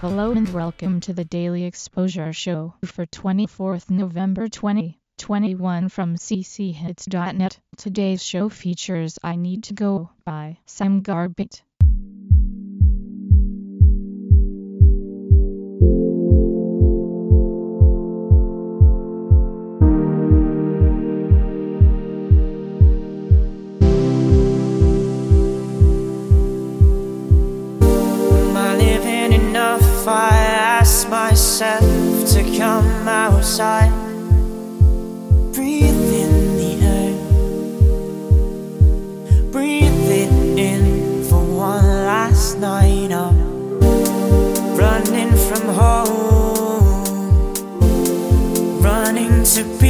Hello and welcome to the Daily Exposure Show for 24th November 2021 from cchits.net. Today's show features I Need to Go by Sam Garbett. outside. Breathe in the air. Breathe it in for one last night. I'm running from home. Running to be.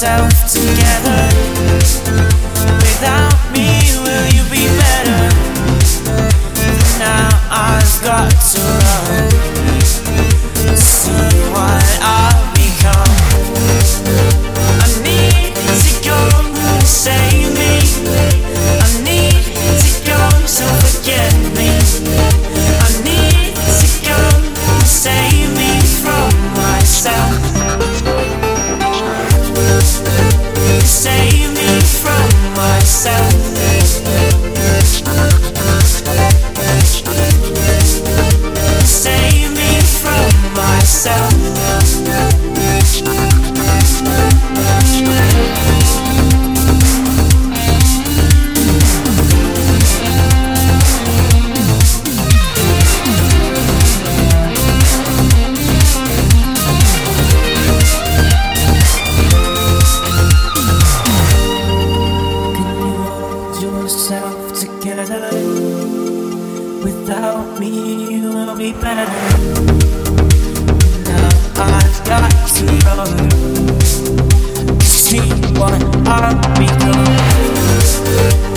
settle will be better. Now I've got to see what I'll become.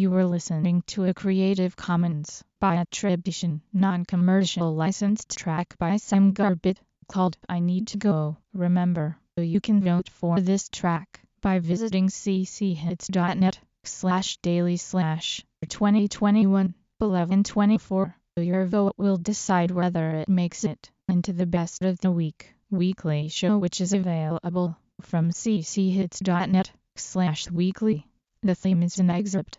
You were listening to a Creative Commons by attribution, non-commercial licensed track by Sam Garbett called I Need to Go. Remember, you can vote for this track by visiting cchits.net slash daily slash 2021 1124. Your vote will decide whether it makes it into the best of the week weekly show which is available from cchits.net slash weekly. The theme is an excerpt